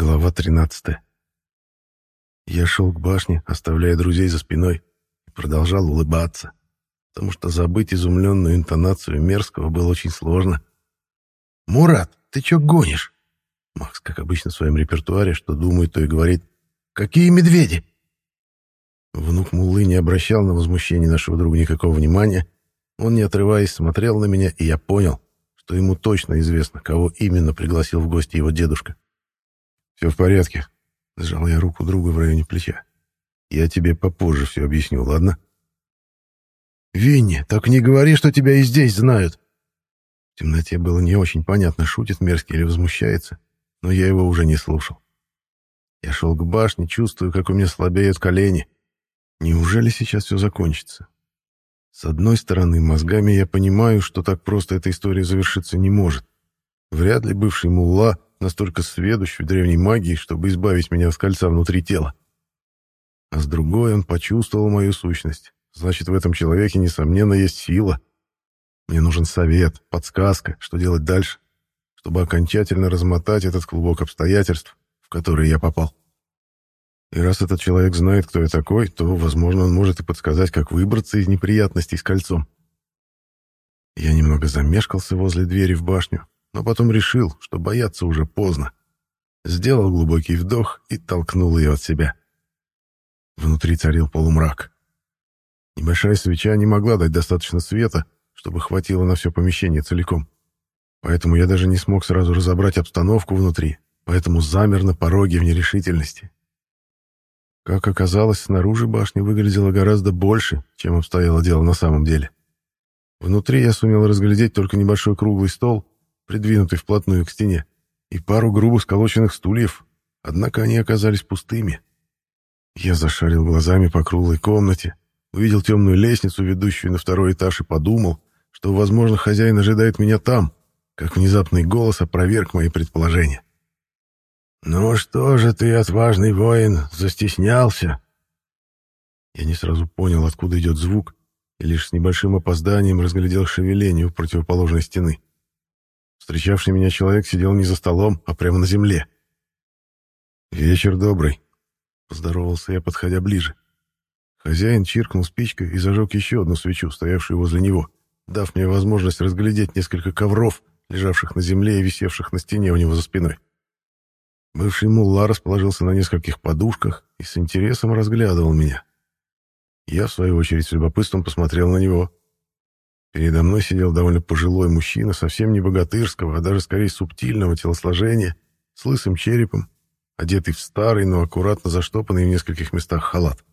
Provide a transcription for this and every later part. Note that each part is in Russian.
Глава 13. Я шел к башне, оставляя друзей за спиной, и продолжал улыбаться, потому что забыть изумленную интонацию Мерзкого было очень сложно. «Мурат, ты чё гонишь?» Макс, как обычно в своем репертуаре, что думает, то и говорит. «Какие медведи?» Внук Муллы не обращал на возмущение нашего друга никакого внимания. Он, не отрываясь, смотрел на меня, и я понял, что ему точно известно, кого именно пригласил в гости его дедушка. «Все в порядке», — сжал я руку друга в районе плеча. «Я тебе попозже все объясню, ладно?» «Винни, так не говори, что тебя и здесь знают!» В темноте было не очень понятно, шутит мерзкий или возмущается, но я его уже не слушал. Я шел к башне, чувствую, как у меня слабеют колени. Неужели сейчас все закончится? С одной стороны, мозгами я понимаю, что так просто эта история завершиться не может. Вряд ли бывший мулла настолько сведущ в древней магии, чтобы избавить меня от кольца внутри тела. А с другой он почувствовал мою сущность. Значит, в этом человеке, несомненно, есть сила. Мне нужен совет, подсказка, что делать дальше, чтобы окончательно размотать этот клубок обстоятельств, в которые я попал. И раз этот человек знает, кто я такой, то, возможно, он может и подсказать, как выбраться из неприятностей с кольцом. Я немного замешкался возле двери в башню, но потом решил, что бояться уже поздно. Сделал глубокий вдох и толкнул ее от себя. Внутри царил полумрак. Небольшая свеча не могла дать достаточно света, чтобы хватило на все помещение целиком. Поэтому я даже не смог сразу разобрать обстановку внутри, поэтому замер на пороге в нерешительности. Как оказалось, снаружи башня выглядела гораздо больше, чем обстояло дело на самом деле. Внутри я сумел разглядеть только небольшой круглый стол, придвинутый вплотную к стене, и пару грубо сколоченных стульев, однако они оказались пустыми. Я зашарил глазами по круглой комнате, увидел темную лестницу, ведущую на второй этаж, и подумал, что, возможно, хозяин ожидает меня там, как внезапный голос опроверг мои предположения. «Ну что же ты, отважный воин, застеснялся?» Я не сразу понял, откуда идет звук, и лишь с небольшим опозданием разглядел шевеление у противоположной стены. Встречавший меня человек сидел не за столом, а прямо на земле. «Вечер добрый», — поздоровался я, подходя ближе. Хозяин чиркнул спичкой и зажег еще одну свечу, стоявшую возле него, дав мне возможность разглядеть несколько ковров, лежавших на земле и висевших на стене у него за спиной. Бывший мулла расположился на нескольких подушках и с интересом разглядывал меня. Я, в свою очередь, с любопытством посмотрел на него. Передо мной сидел довольно пожилой мужчина, совсем не богатырского, а даже скорее субтильного телосложения, с лысым черепом, одетый в старый, но аккуратно заштопанный в нескольких местах халат.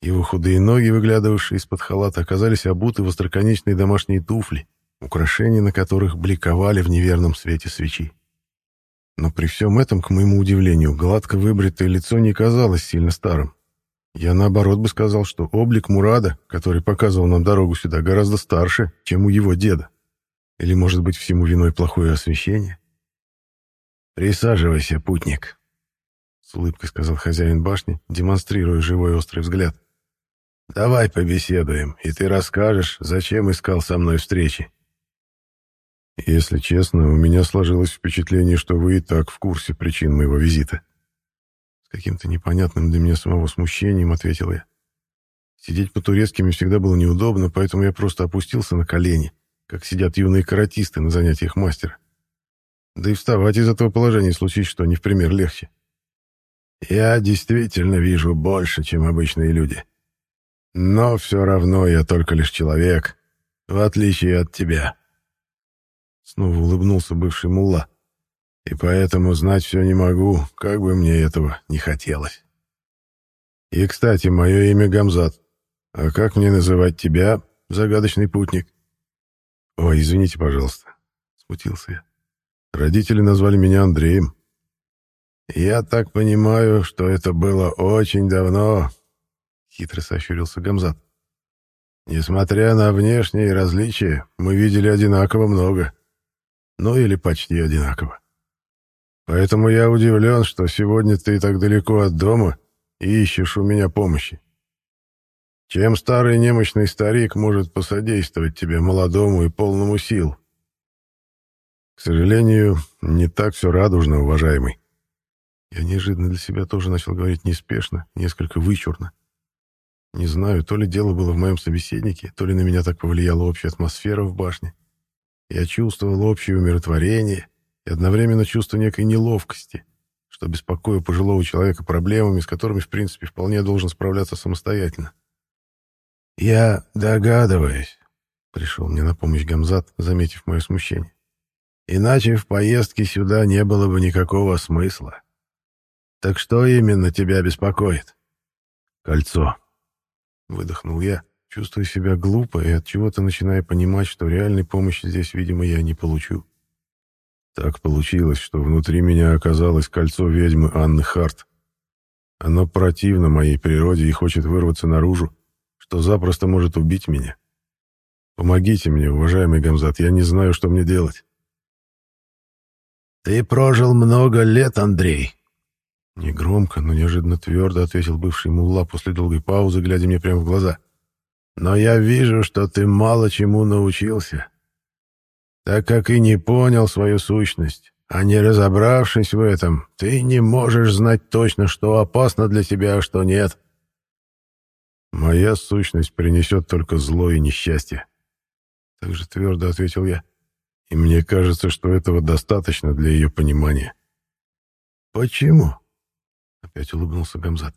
Его худые ноги, выглядывавшие из-под халата, оказались обуты в остроконечные домашние туфли, украшения на которых бликовали в неверном свете свечи. Но при всем этом, к моему удивлению, гладко выбритое лицо не казалось сильно старым. Я, наоборот, бы сказал, что облик Мурада, который показывал нам дорогу сюда, гораздо старше, чем у его деда. Или, может быть, всему виной плохое освещение? «Присаживайся, путник», — с улыбкой сказал хозяин башни, демонстрируя живой острый взгляд. «Давай побеседуем, и ты расскажешь, зачем искал со мной встречи». Если честно, у меня сложилось впечатление, что вы и так в курсе причин моего визита. Каким-то непонятным для меня самого смущением ответил я. Сидеть по-турецки мне всегда было неудобно, поэтому я просто опустился на колени, как сидят юные каратисты на занятиях мастера. Да и вставать из этого положения случись что не в пример легче. Я действительно вижу больше, чем обычные люди. Но все равно я только лишь человек, в отличие от тебя. Снова улыбнулся бывший мулла. И поэтому знать все не могу, как бы мне этого не хотелось. И, кстати, мое имя Гамзат. А как мне называть тебя, загадочный путник? Ой, извините, пожалуйста. Смутился я. Родители назвали меня Андреем. Я так понимаю, что это было очень давно, хитро сощурился Гамзат. Несмотря на внешние различия, мы видели одинаково много ну или почти одинаково. Поэтому я удивлен, что сегодня ты так далеко от дома и ищешь у меня помощи. Чем старый немощный старик может посодействовать тебе, молодому и полному сил? К сожалению, не так все радужно, уважаемый. Я неожиданно для себя тоже начал говорить неспешно, несколько вычурно. Не знаю, то ли дело было в моем собеседнике, то ли на меня так повлияла общая атмосфера в башне. Я чувствовал общее умиротворение и одновременно чувство некой неловкости, что беспокою пожилого человека проблемами, с которыми, в принципе, вполне должен справляться самостоятельно. «Я догадываюсь», — пришел мне на помощь Гамзат, заметив мое смущение. «Иначе в поездке сюда не было бы никакого смысла. Так что именно тебя беспокоит?» «Кольцо», — выдохнул я, чувствуя себя глупо и от чего-то начиная понимать, что реальной помощи здесь, видимо, я не получу. Так получилось, что внутри меня оказалось кольцо ведьмы Анны Харт. Оно противно моей природе и хочет вырваться наружу, что запросто может убить меня. Помогите мне, уважаемый Гамзат, я не знаю, что мне делать. «Ты прожил много лет, Андрей», Негромко, но неожиданно твердо ответил бывший мулла после долгой паузы, глядя мне прямо в глаза. «Но я вижу, что ты мало чему научился, так как и не понял свою сущность. А не разобравшись в этом, ты не можешь знать точно, что опасно для тебя, а что нет. «Моя сущность принесет только зло и несчастье», — так же твердо ответил я. «И мне кажется, что этого достаточно для ее понимания». «Почему?» — опять улыбнулся Гамзат.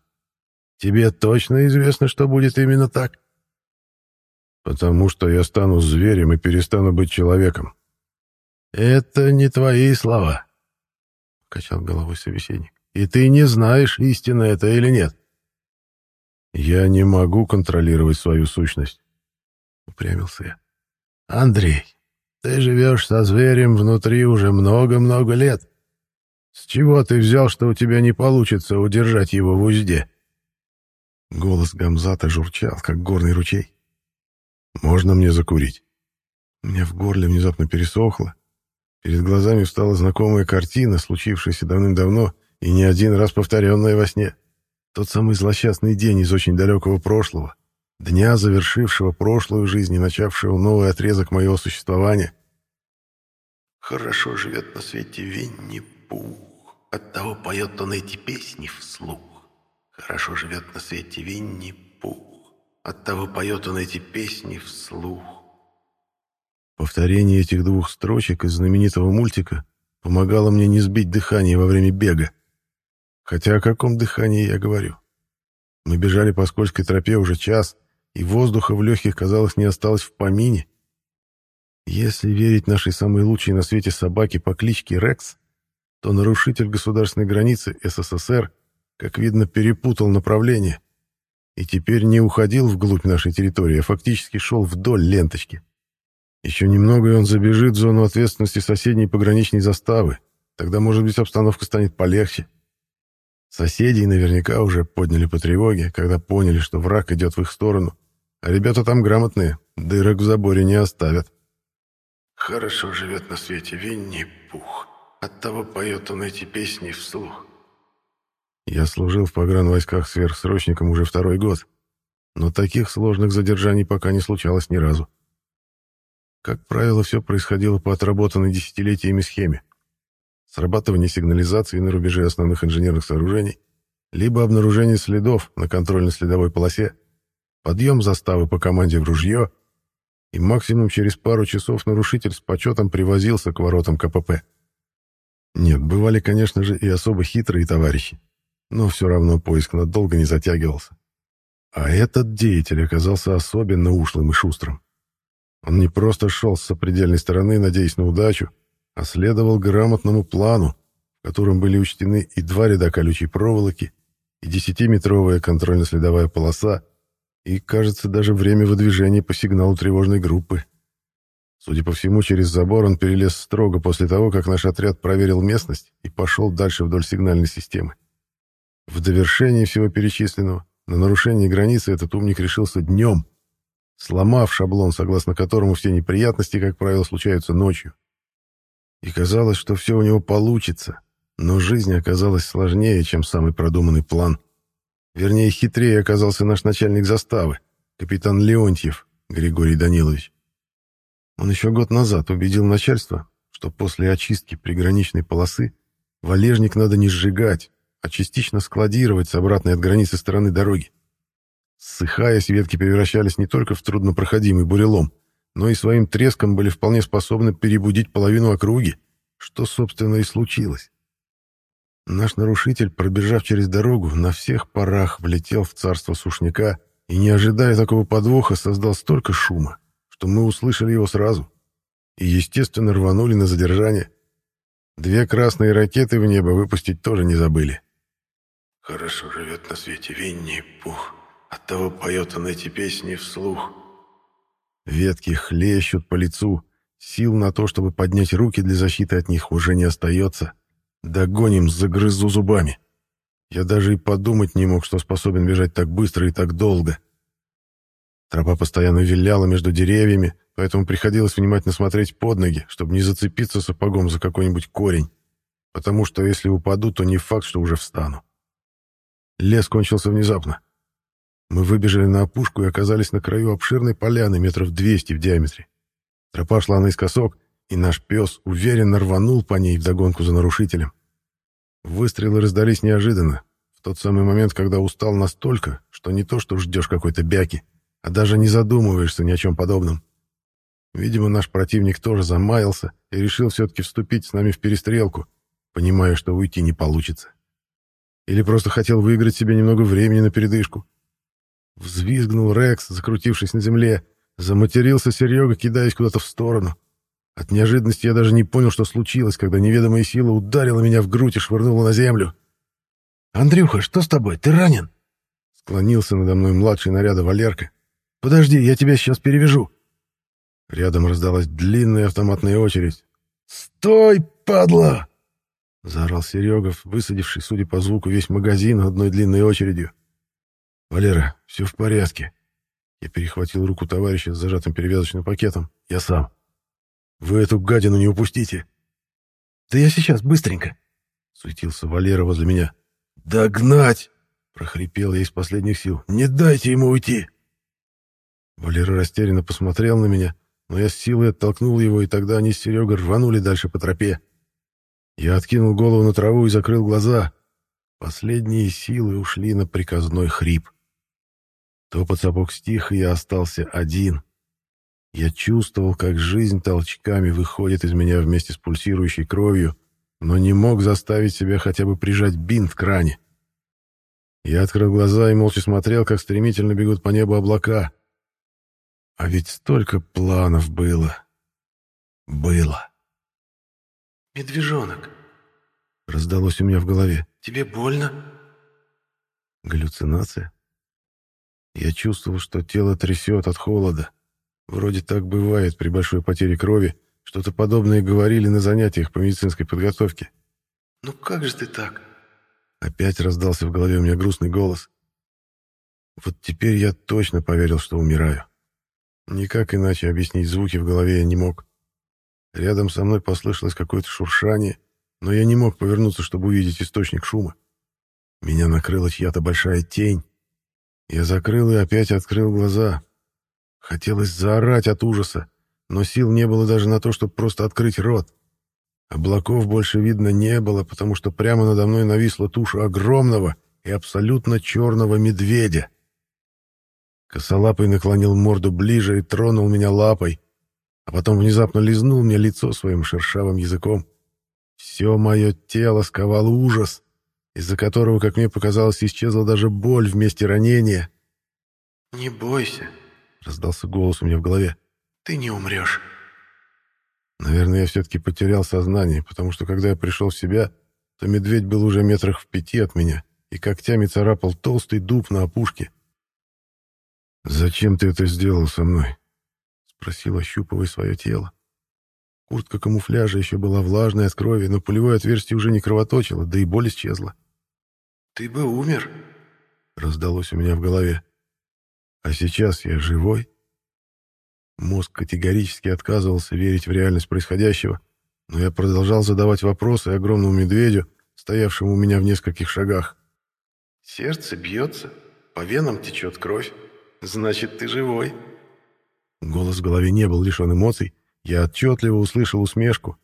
«Тебе точно известно, что будет именно так?» «Потому что я стану зверем и перестану быть человеком». «Это не твои слова», — качал головой собеседник. «И ты не знаешь, истина это или нет». «Я не могу контролировать свою сущность», — упрямился я. «Андрей, ты живешь со зверем внутри уже много-много лет. С чего ты взял, что у тебя не получится удержать его в узде?» Голос Гамзата журчал, как горный ручей. «Можно мне закурить?» У меня в горле внезапно пересохло. Перед глазами встала знакомая картина, случившаяся давным-давно и не один раз повторенная во сне. Тот самый злосчастный день из очень далекого прошлого, дня, завершившего прошлую жизнь и начавшего новый отрезок моего существования. «Хорошо живет на свете Винни-Пух, оттого поет он эти песни вслух. Хорошо живет на свете Винни-Пух, оттого поет он эти песни вслух». Повторение этих двух строчек из знаменитого мультика помогало мне не сбить дыхание во время бега. Хотя о каком дыхании я говорю? Мы бежали по скользкой тропе уже час, и воздуха в легких, казалось, не осталось в помине. Если верить нашей самой лучшей на свете собаке по кличке Рекс, то нарушитель государственной границы СССР, как видно, перепутал направление и теперь не уходил вглубь нашей территории, а фактически шел вдоль ленточки. Еще немного, и он забежит в зону ответственности соседней пограничной заставы. Тогда, может быть, обстановка станет полегче. Соседи наверняка уже подняли по тревоге, когда поняли, что враг идет в их сторону. А ребята там грамотные, дырок в заборе не оставят. Хорошо живет на свете Винни-Пух. Оттого поет он эти песни вслух. Я служил в погранвойсках сверхсрочником уже второй год, но таких сложных задержаний пока не случалось ни разу. Как правило, все происходило по отработанной десятилетиями схеме срабатывание сигнализации на рубеже основных инженерных сооружений, либо обнаружение следов на контрольно-следовой полосе, подъем заставы по команде в ружье, и максимум через пару часов нарушитель с почетом привозился к воротам КПП. Нет, бывали, конечно же, и особо хитрые товарищи, но все равно поиск надолго не затягивался. А этот деятель оказался особенно ушлым и шустрым. Он не просто шел с сопредельной стороны, надеясь на удачу, а следовал грамотному плану, в котором были учтены и два ряда колючей проволоки, и десятиметровая контрольно-следовая полоса, и, кажется, даже время выдвижения по сигналу тревожной группы. Судя по всему, через забор он перелез строго после того, как наш отряд проверил местность и пошел дальше вдоль сигнальной системы. В довершении всего перечисленного, на нарушение границы этот умник решился днем, сломав шаблон, согласно которому все неприятности, как правило, случаются ночью. И казалось, что все у него получится, но жизнь оказалась сложнее, чем самый продуманный план. Вернее, хитрее оказался наш начальник заставы, капитан Леонтьев Григорий Данилович. Он еще год назад убедил начальство, что после очистки приграничной полосы валежник надо не сжигать, а частично складировать с обратной от границы стороны дороги. Ссыхаясь, ветки превращались не только в труднопроходимый бурелом, но и своим треском были вполне способны перебудить половину округи, что, собственно, и случилось. Наш нарушитель, пробежав через дорогу, на всех парах влетел в царство сушняка и, не ожидая такого подвоха, создал столько шума, что мы услышали его сразу и, естественно, рванули на задержание. Две красные ракеты в небо выпустить тоже не забыли. «Хорошо живет на свете Винни-Пух, оттого поет он эти песни вслух». Ветки хлещут по лицу, сил на то, чтобы поднять руки для защиты от них, уже не остается. Догоним, загрызу зубами. Я даже и подумать не мог, что способен бежать так быстро и так долго. Тропа постоянно виляла между деревьями, поэтому приходилось внимательно смотреть под ноги, чтобы не зацепиться сапогом за какой-нибудь корень, потому что если упаду, то не факт, что уже встану. Лес кончился внезапно. Мы выбежали на опушку и оказались на краю обширной поляны метров 200 в диаметре. Тропа шла наискосок, и наш пес уверенно рванул по ней вдогонку за нарушителем. Выстрелы раздались неожиданно, в тот самый момент, когда устал настолько, что не то что ждешь какой-то бяки, а даже не задумываешься ни о чем подобном. Видимо, наш противник тоже замаялся и решил все-таки вступить с нами в перестрелку, понимая, что уйти не получится. Или просто хотел выиграть себе немного времени на передышку. Взвизгнул Рекс, закрутившись на земле, заматерился Серега, кидаясь куда-то в сторону. От неожиданности я даже не понял, что случилось, когда неведомая сила ударила меня в грудь и швырнула на землю. «Андрюха, что с тобой? Ты ранен?» Склонился надо мной младший наряда Валерка. «Подожди, я тебя сейчас перевяжу». Рядом раздалась длинная автоматная очередь. «Стой, падла!» — заорал Серегов, высадивший, судя по звуку, весь магазин одной длинной очередью. «Валера, все в порядке». Я перехватил руку товарища с зажатым перевязочным пакетом. «Я сам». Вы эту гадину не упустите. Да я сейчас, быстренько. Суетился Валера возле меня. Догнать! Прохрипел я из последних сил. Не дайте ему уйти! Валера растерянно посмотрел на меня, но я с силой оттолкнул его, и тогда они с Серегой рванули дальше по тропе. Я откинул голову на траву и закрыл глаза. Последние силы ушли на приказной хрип. Топот сапог стих, и я остался один. Я чувствовал, как жизнь толчками выходит из меня вместе с пульсирующей кровью, но не мог заставить себя хотя бы прижать бинт к ране. Я открыл глаза и молча смотрел, как стремительно бегут по небу облака. А ведь столько планов было. Было. «Медвежонок!» — раздалось у меня в голове. «Тебе больно?» Галлюцинация? Я чувствовал, что тело трясет от холода. Вроде так бывает при большой потере крови. Что-то подобное говорили на занятиях по медицинской подготовке. «Ну как же ты так?» Опять раздался в голове у меня грустный голос. Вот теперь я точно поверил, что умираю. Никак иначе объяснить звуки в голове я не мог. Рядом со мной послышалось какое-то шуршание, но я не мог повернуться, чтобы увидеть источник шума. Меня накрыла чья-то большая тень. Я закрыл и опять открыл глаза. Хотелось заорать от ужаса, но сил не было даже на то, чтобы просто открыть рот. Облаков больше видно не было, потому что прямо надо мной нависла туша огромного и абсолютно черного медведя. Косолапый наклонил морду ближе и тронул меня лапой, а потом внезапно лизнул мне лицо своим шершавым языком. Все мое тело сковал ужас, из-за которого, как мне показалось, исчезла даже боль вместе ранения. «Не бойся», — раздался голос у меня в голове. «Ты не умрешь». Наверное, я все-таки потерял сознание, потому что когда я пришел в себя, то медведь был уже метрах в пяти от меня и когтями царапал толстый дуб на опушке. «Зачем ты это сделал со мной?» — спросил, ощупывая свое тело. Куртка камуфляжа еще была влажной от крови, но пулевое отверстие уже не кровоточило, да и боль исчезла. «Ты бы умер», — раздалось у меня в голове. А сейчас я живой? Мозг категорически отказывался верить в реальность происходящего, но я продолжал задавать вопросы огромному медведю, стоявшему у меня в нескольких шагах. «Сердце бьется, по венам течет кровь. Значит, ты живой». Голос в голове не был лишен эмоций, я отчетливо услышал усмешку.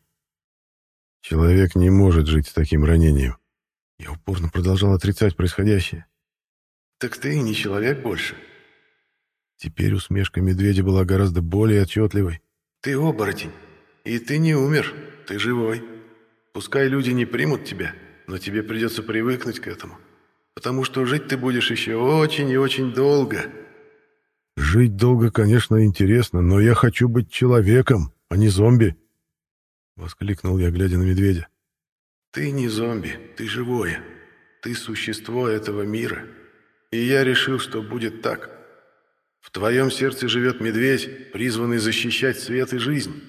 Человек не может жить с таким ранением. Я упорно продолжал отрицать происходящее. «Так ты и не человек больше». Теперь усмешка медведя была гораздо более отчетливой. «Ты оборотень, и ты не умер, ты живой. Пускай люди не примут тебя, но тебе придется привыкнуть к этому, потому что жить ты будешь еще очень и очень долго». «Жить долго, конечно, интересно, но я хочу быть человеком, а не зомби!» Воскликнул я, глядя на медведя. «Ты не зомби, ты живое. Ты существо этого мира. И я решил, что будет так. В твоем сердце живет медведь, призванный защищать свет и жизнь.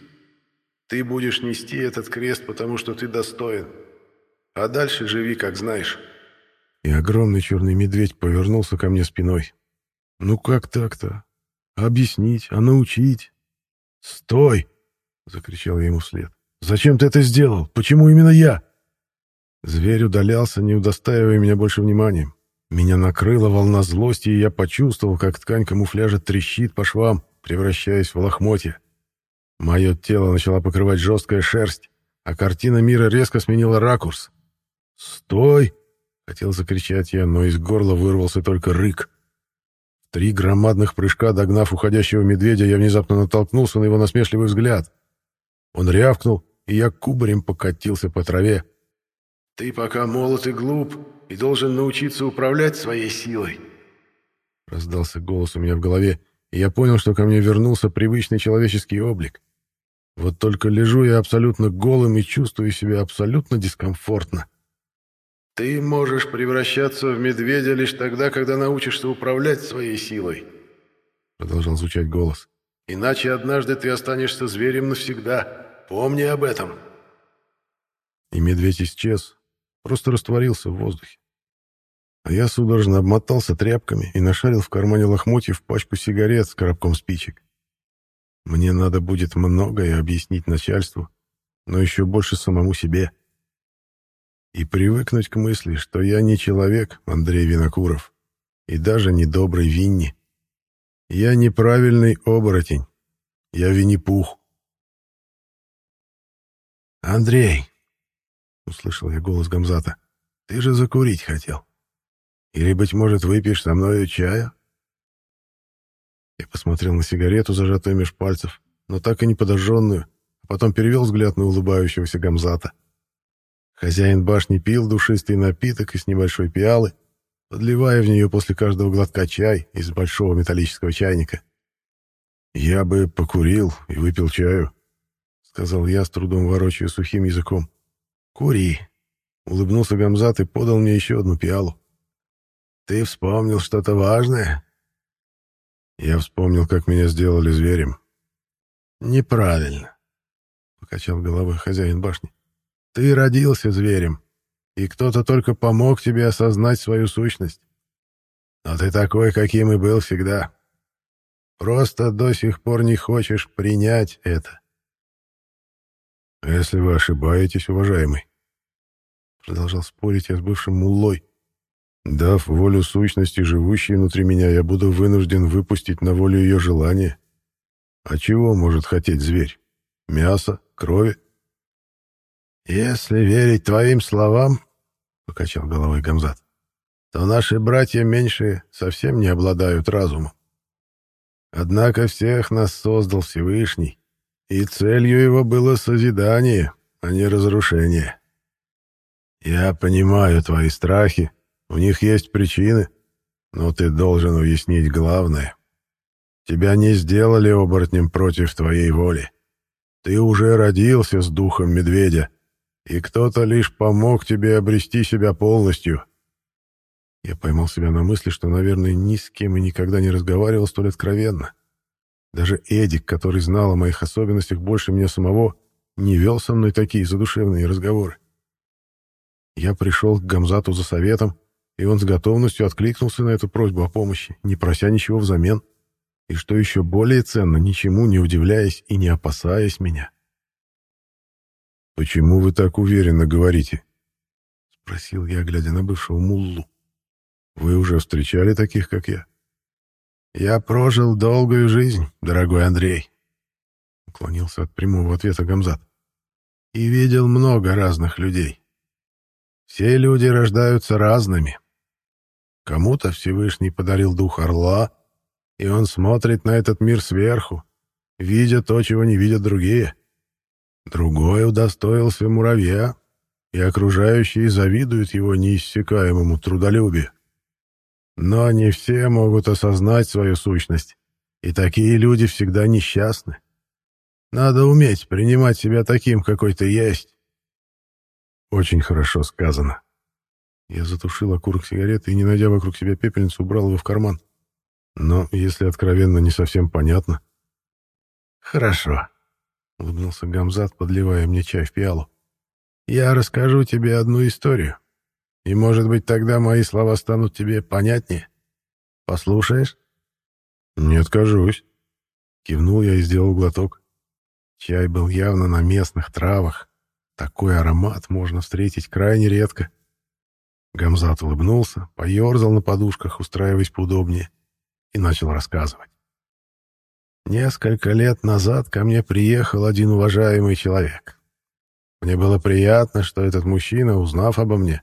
Ты будешь нести этот крест, потому что ты достоин. А дальше живи, как знаешь». И огромный черный медведь повернулся ко мне спиной. Ну как так-то? Объяснить, а научить? Стой! Закричал я ему вслед. Зачем ты это сделал? Почему именно я? Зверь удалялся, не удостаивая меня больше вниманием. Меня накрыла волна злости, и я почувствовал, как ткань камуфляжа трещит по швам, превращаясь в лохмотья. Мое тело начала покрывать жесткая шерсть, а картина мира резко сменила ракурс. «Стой!» — хотел закричать я, но из горла вырвался только рык три громадных прыжка догнав уходящего медведя, я внезапно натолкнулся на его насмешливый взгляд. Он рявкнул, и я кубарем покатился по траве. «Ты пока молод и глуп, и должен научиться управлять своей силой», — раздался голос у меня в голове, и я понял, что ко мне вернулся привычный человеческий облик. Вот только лежу я абсолютно голым и чувствую себя абсолютно дискомфортно. Ты можешь превращаться в медведя лишь тогда, когда научишься управлять своей силой. Продолжал звучать голос. Иначе однажды ты останешься зверем навсегда. Помни об этом. И медведь исчез, просто растворился в воздухе. А я судорожно обмотался тряпками и нашарил в кармане лохмотьев пачку сигарет с коробком спичек. Мне надо будет многое объяснить начальству, но еще больше самому себе и привыкнуть к мысли, что я не человек, Андрей Винокуров, и даже не добрый Винни. Я неправильный оборотень. Я Винни-Пух. «Андрей!» — услышал я голос Гамзата. «Ты же закурить хотел. Или, быть может, выпьешь со мною чая?» Я посмотрел на сигарету, зажатую меж пальцев, но так и не подожженную, а потом перевел взгляд на улыбающегося Гамзата. Хозяин башни пил душистый напиток из небольшой пиалы, подливая в нее после каждого глотка чай из большого металлического чайника. «Я бы покурил и выпил чаю», — сказал я, с трудом ворочая сухим языком. «Кури», — улыбнулся Гамзат и подал мне еще одну пиалу. «Ты вспомнил что-то важное?» Я вспомнил, как меня сделали зверем. «Неправильно», — покачал головой хозяин башни. Ты родился зверем, и кто-то только помог тебе осознать свою сущность. Но ты такой, каким и был всегда. Просто до сих пор не хочешь принять это. «Если вы ошибаетесь, уважаемый», — продолжал спорить я с бывшим муллой, «дав волю сущности, живущей внутри меня, я буду вынужден выпустить на волю ее желания. А чего может хотеть зверь? Мясо? Крови?» «Если верить твоим словам, — покачал головой Гамзат, — то наши братья меньшие совсем не обладают разумом. Однако всех нас создал Всевышний, и целью его было созидание, а не разрушение. Я понимаю твои страхи, у них есть причины, но ты должен уяснить главное. Тебя не сделали оборотнем против твоей воли. Ты уже родился с духом медведя, и кто-то лишь помог тебе обрести себя полностью. Я поймал себя на мысли, что, наверное, ни с кем и никогда не разговаривал столь откровенно. Даже Эдик, который знал о моих особенностях больше меня самого, не вел со мной такие задушевные разговоры. Я пришел к Гамзату за советом, и он с готовностью откликнулся на эту просьбу о помощи, не прося ничего взамен, и, что еще более ценно, ничему не удивляясь и не опасаясь меня. «Почему вы так уверенно говорите?» — спросил я, глядя на бывшего муллу. «Вы уже встречали таких, как я?» «Я прожил долгую жизнь, дорогой Андрей», — уклонился от прямого ответа Гамзат. «И видел много разных людей. Все люди рождаются разными. Кому-то Всевышний подарил дух орла, и он смотрит на этот мир сверху, видя то, чего не видят другие. Другой удостоился муравья, и окружающие завидуют его неиссякаемому трудолюбию. Но не все могут осознать свою сущность, и такие люди всегда несчастны. Надо уметь принимать себя таким, какой ты есть. Очень хорошо сказано. Я затушил окурок сигареты и, не найдя вокруг себя пепельницу, убрал его в карман. Но, если откровенно, не совсем понятно. «Хорошо», — улыбнулся Гамзат, подливая мне чай в пиалу. «Я расскажу тебе одну историю, и, может быть, тогда мои слова станут тебе понятнее. Послушаешь?» «Не откажусь», — кивнул я и сделал глоток. Чай был явно на местных травах. Такой аромат можно встретить крайне редко. Гамзат улыбнулся, поерзал на подушках, устраиваясь поудобнее, и начал рассказывать. Несколько лет назад ко мне приехал один уважаемый человек. Мне было приятно, что этот мужчина, узнав обо мне,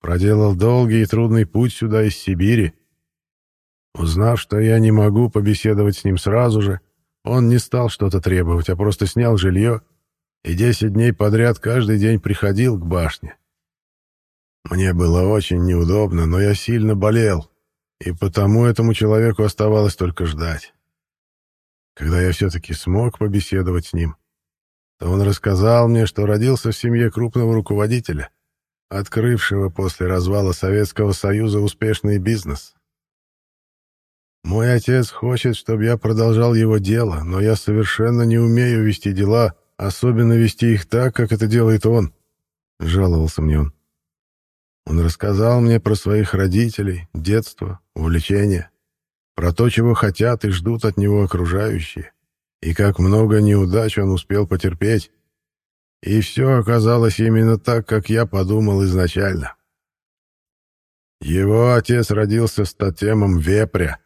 проделал долгий и трудный путь сюда из Сибири. Узнав, что я не могу побеседовать с ним сразу же, он не стал что-то требовать, а просто снял жилье и десять дней подряд каждый день приходил к башне. Мне было очень неудобно, но я сильно болел, и потому этому человеку оставалось только ждать. Когда я все-таки смог побеседовать с ним, то он рассказал мне, что родился в семье крупного руководителя, открывшего после развала Советского Союза успешный бизнес. Мой отец хочет, чтобы я продолжал его дело, но я совершенно не умею вести дела, особенно вести их так, как это делает он, — жаловался мне он. Он рассказал мне про своих родителей, детство, увлечения, про то, чего хотят и ждут от него окружающие, и как много неудач он успел потерпеть. И все оказалось именно так, как я подумал изначально. Его отец родился с тотемом вепря.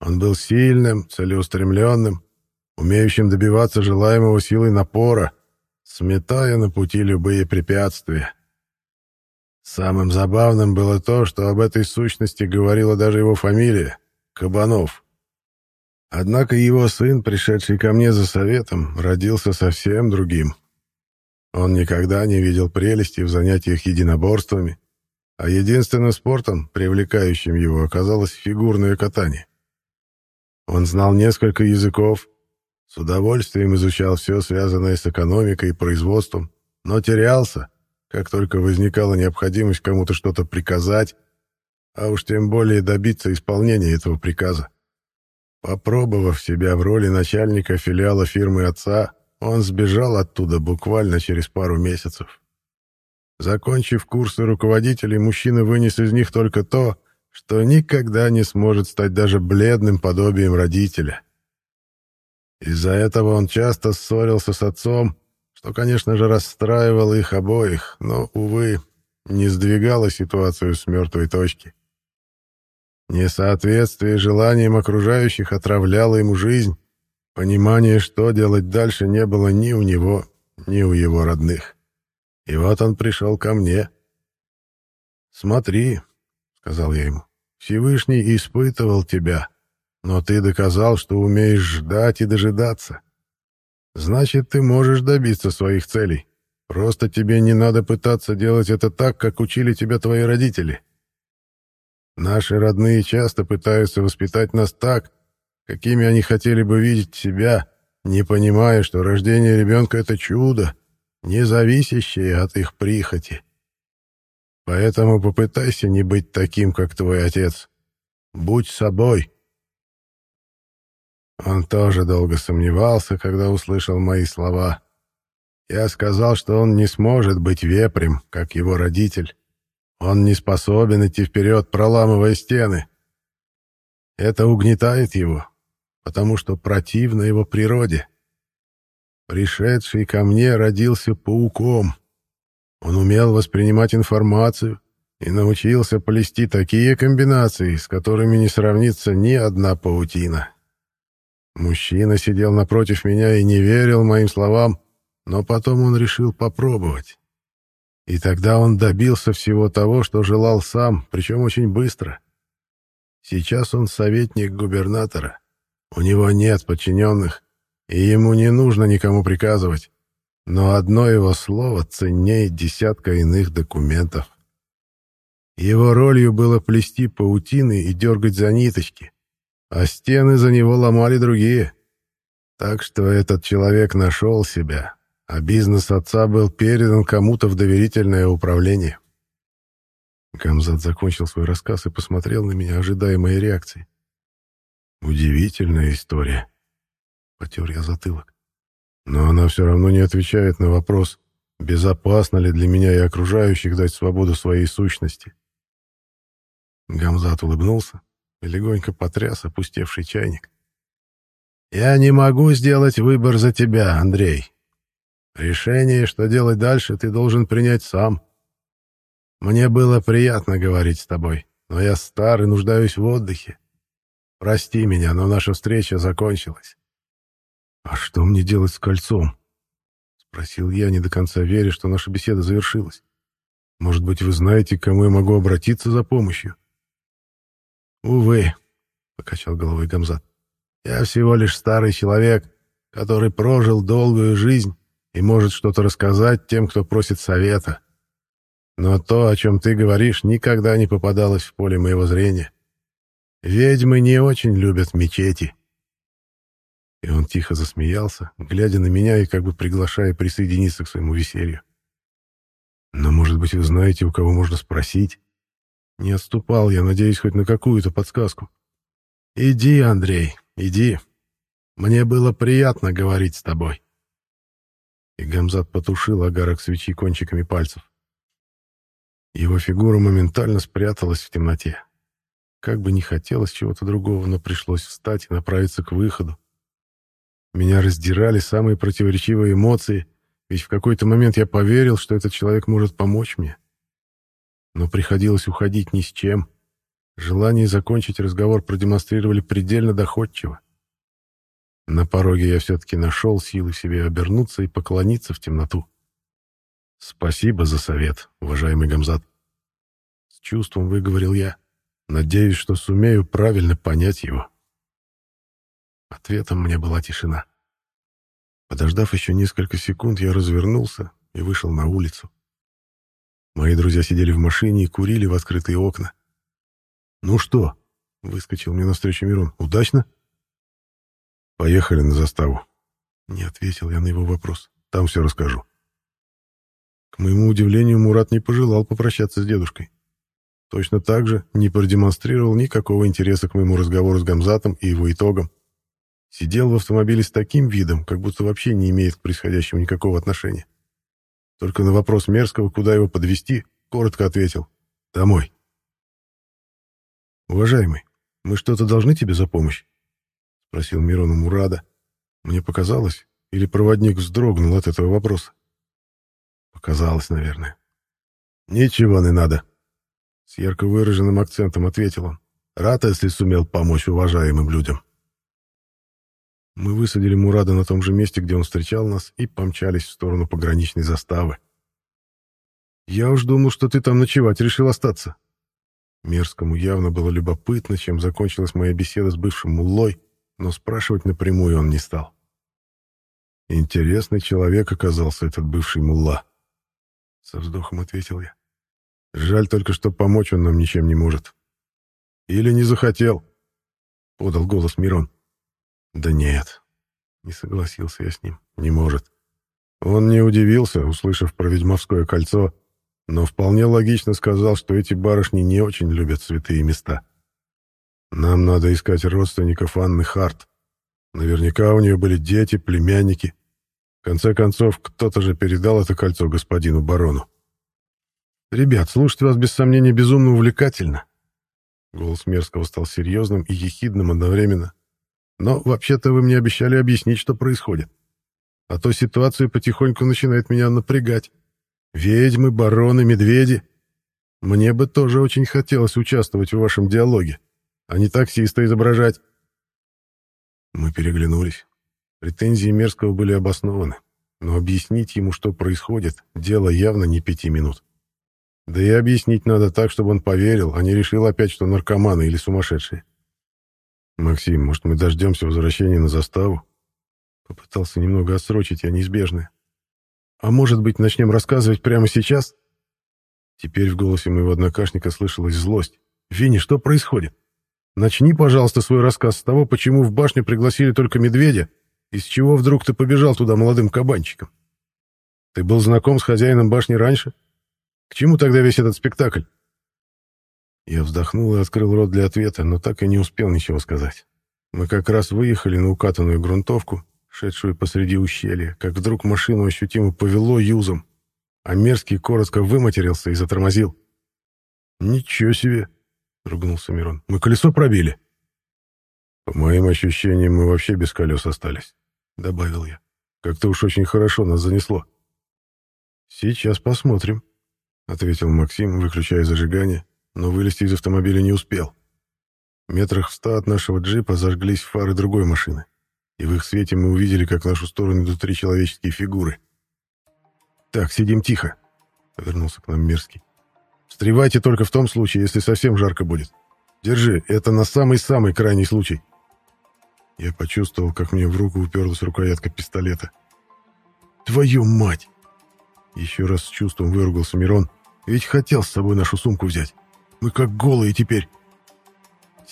Он был сильным, целеустремленным, умеющим добиваться желаемого силой напора, сметая на пути любые препятствия. Самым забавным было то, что об этой сущности говорила даже его фамилия — Кабанов. Однако его сын, пришедший ко мне за советом, родился совсем другим. Он никогда не видел прелести в занятиях единоборствами, а единственным спортом, привлекающим его, оказалось фигурное катание. Он знал несколько языков, с удовольствием изучал все, связанное с экономикой и производством, но терялся, как только возникала необходимость кому-то что-то приказать, а уж тем более добиться исполнения этого приказа. Попробовав себя в роли начальника филиала фирмы отца, он сбежал оттуда буквально через пару месяцев. Закончив курсы руководителей, мужчина вынес из них только то, что никогда не сможет стать даже бледным подобием родителя. Из-за этого он часто ссорился с отцом, что, конечно же, расстраивало их обоих, но, увы, не сдвигало ситуацию с мертвой точки. Несоответствие желаниям окружающих отравляло ему жизнь. Понимания, что делать дальше, не было ни у него, ни у его родных. И вот он пришел ко мне. «Смотри», — сказал я ему, — «Всевышний испытывал тебя, но ты доказал, что умеешь ждать и дожидаться. Значит, ты можешь добиться своих целей. Просто тебе не надо пытаться делать это так, как учили тебя твои родители. Наши родные часто пытаются воспитать нас так, какими они хотели бы видеть себя, не понимая, что рождение ребенка — это чудо, не зависящее от их прихоти. Поэтому попытайся не быть таким, как твой отец. Будь собой. Он тоже долго сомневался, когда услышал мои слова. Я сказал, что он не сможет быть вепрем, как его родитель. Он не способен идти вперед, проламывая стены. Это угнетает его, потому что противно его природе. Пришедший ко мне родился пауком. Он умел воспринимать информацию и научился плести такие комбинации, с которыми не сравнится ни одна паутина. Мужчина сидел напротив меня и не верил моим словам, но потом он решил попробовать. И тогда он добился всего того, что желал сам, причем очень быстро. Сейчас он советник губернатора. У него нет подчиненных, и ему не нужно никому приказывать. Но одно его слово ценнее десятка иных документов. Его ролью было плести паутины и дергать за ниточки, а стены за него ломали другие. Так что этот человек нашел себя, а бизнес отца был передан кому-то в доверительное управление. Гамзат закончил свой рассказ и посмотрел на меня, ожидая моей реакции. «Удивительная история», — потер я затылок. «Но она все равно не отвечает на вопрос, безопасно ли для меня и окружающих дать свободу своей сущности». Гамзат улыбнулся и легонько потряс опустевший чайник. «Я не могу сделать выбор за тебя, Андрей. Решение, что делать дальше, ты должен принять сам. Мне было приятно говорить с тобой, но я стар и нуждаюсь в отдыхе. Прости меня, но наша встреча закончилась». «А что мне делать с кольцом?» — спросил я, не до конца веря, что наша беседа завершилась. «Может быть, вы знаете, к кому я могу обратиться за помощью?» «Увы», — покачал головой Гамзат, — «я всего лишь старый человек, который прожил долгую жизнь и может что-то рассказать тем, кто просит совета. Но то, о чем ты говоришь, никогда не попадалось в поле моего зрения. Ведьмы не очень любят мечети». И он тихо засмеялся, глядя на меня и как бы приглашая присоединиться к своему веселью. «Но, может быть, вы знаете, у кого можно спросить?» Не отступал я, надеясь хоть на какую-то подсказку. «Иди, Андрей, иди. Мне было приятно говорить с тобой». И Гамзат потушил огарок свечи кончиками пальцев. Его фигура моментально спряталась в темноте. Как бы не хотелось чего-то другого, но пришлось встать и направиться к выходу. Меня раздирали самые противоречивые эмоции, ведь в какой-то момент я поверил, что этот человек может помочь мне но приходилось уходить ни с чем. Желание закончить разговор продемонстрировали предельно доходчиво. На пороге я все-таки нашел силы себе обернуться и поклониться в темноту. «Спасибо за совет, уважаемый Гамзат». С чувством выговорил я. Надеюсь, что сумею правильно понять его. Ответом мне была тишина. Подождав еще несколько секунд, я развернулся и вышел на улицу. Мои друзья сидели в машине и курили в открытые окна. «Ну что?» — выскочил мне навстречу Мирон. «Удачно?» «Поехали на заставу». Не ответил я на его вопрос. «Там все расскажу». К моему удивлению, Мурат не пожелал попрощаться с дедушкой. Точно так же не продемонстрировал никакого интереса к моему разговору с Гамзатом и его итогам. Сидел в автомобиле с таким видом, как будто вообще не имеет к происходящему никакого отношения. Только на вопрос Мерзкого, куда его подвести, коротко ответил «Домой». «Уважаемый, мы что-то должны тебе за помощь?» — спросил Мирон Мурада. Мне показалось, или проводник вздрогнул от этого вопроса. Показалось, наверное. «Ничего не надо», — с ярко выраженным акцентом ответил он. «Рад, если сумел помочь уважаемым людям». Мы высадили Мурада на том же месте, где он встречал нас, и помчались в сторону пограничной заставы. «Я уж думал, что ты там ночевать решил остаться». Мерзкому явно было любопытно, чем закончилась моя беседа с бывшим муллой, но спрашивать напрямую он не стал. «Интересный человек оказался этот бывший мулла», — со вздохом ответил я. «Жаль только, что помочь он нам ничем не может». «Или не захотел», — подал голос Мирон. Да нет, не согласился я с ним, не может. Он не удивился, услышав про ведьмовское кольцо, но вполне логично сказал, что эти барышни не очень любят святые места. Нам надо искать родственников Анны Харт. Наверняка у нее были дети, племянники. В конце концов, кто-то же передал это кольцо господину барону. «Ребят, слушать вас без сомнения безумно увлекательно». Голос Мерзкого стал серьезным и ехидным одновременно. Но вообще-то вы мне обещали объяснить, что происходит. А то ситуация потихоньку начинает меня напрягать. Ведьмы, бароны, медведи. Мне бы тоже очень хотелось участвовать в вашем диалоге, а не таксиста изображать. Мы переглянулись. Претензии Мерзкого были обоснованы. Но объяснить ему, что происходит, дело явно не пяти минут. Да и объяснить надо так, чтобы он поверил, а не решил опять, что наркоманы или сумасшедшие. «Максим, может, мы дождемся возвращения на заставу?» Попытался немного отсрочить я неизбежное. «А может быть, начнем рассказывать прямо сейчас?» Теперь в голосе моего однокашника слышалась злость. «Винни, что происходит? Начни, пожалуйста, свой рассказ с того, почему в башню пригласили только медведя, из чего вдруг ты побежал туда молодым кабанчиком. Ты был знаком с хозяином башни раньше? К чему тогда весь этот спектакль?» Я вздохнул и открыл рот для ответа, но так и не успел ничего сказать. Мы как раз выехали на укатанную грунтовку, шедшую посреди ущелья, как вдруг машину ощутимо повело юзом, а мерзкий коротко выматерился и затормозил. «Ничего себе!» — ругнулся Мирон. «Мы колесо пробили». «По моим ощущениям, мы вообще без колес остались», — добавил я. «Как-то уж очень хорошо нас занесло». «Сейчас посмотрим», — ответил Максим, выключая зажигание, но вылезти из автомобиля не успел. Метрах в ста от нашего джипа зажглись фары другой машины, и в их свете мы увидели, как в нашу сторону идут три человеческие фигуры. «Так, сидим тихо», — повернулся к нам Мерзкий. «Встревайте только в том случае, если совсем жарко будет. Держи, это на самый-самый крайний случай». Я почувствовал, как мне в руку уперлась рукоятка пистолета. «Твою мать!» Еще раз с чувством выругался Мирон. «Ведь хотел с собой нашу сумку взять. Мы как голые теперь.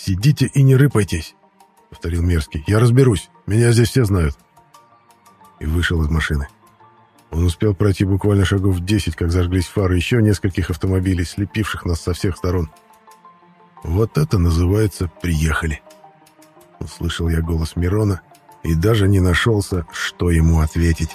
«Сидите и не рыпайтесь», — повторил Мерзкий. «Я разберусь. Меня здесь все знают». И вышел из машины. Он успел пройти буквально шагов 10, как зажглись фары еще нескольких автомобилей, слепивших нас со всех сторон. «Вот это называется «приехали». Услышал я голос Мирона и даже не нашелся, что ему ответить.